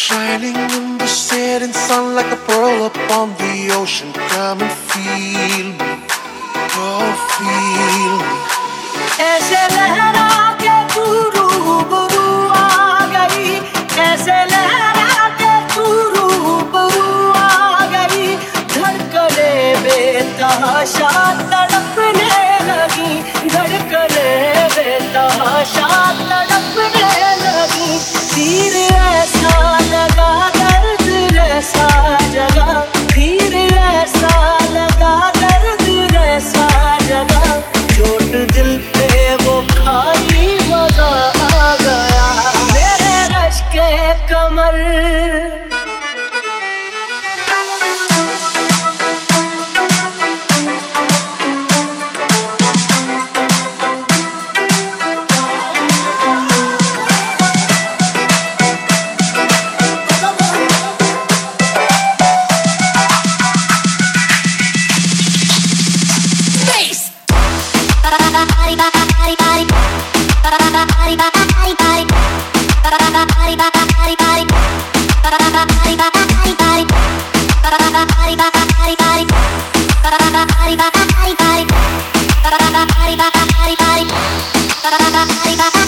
Shining in the setting sun like a pearl upon the ocean. Come and feel me, oh feel me. Qamar. body, body.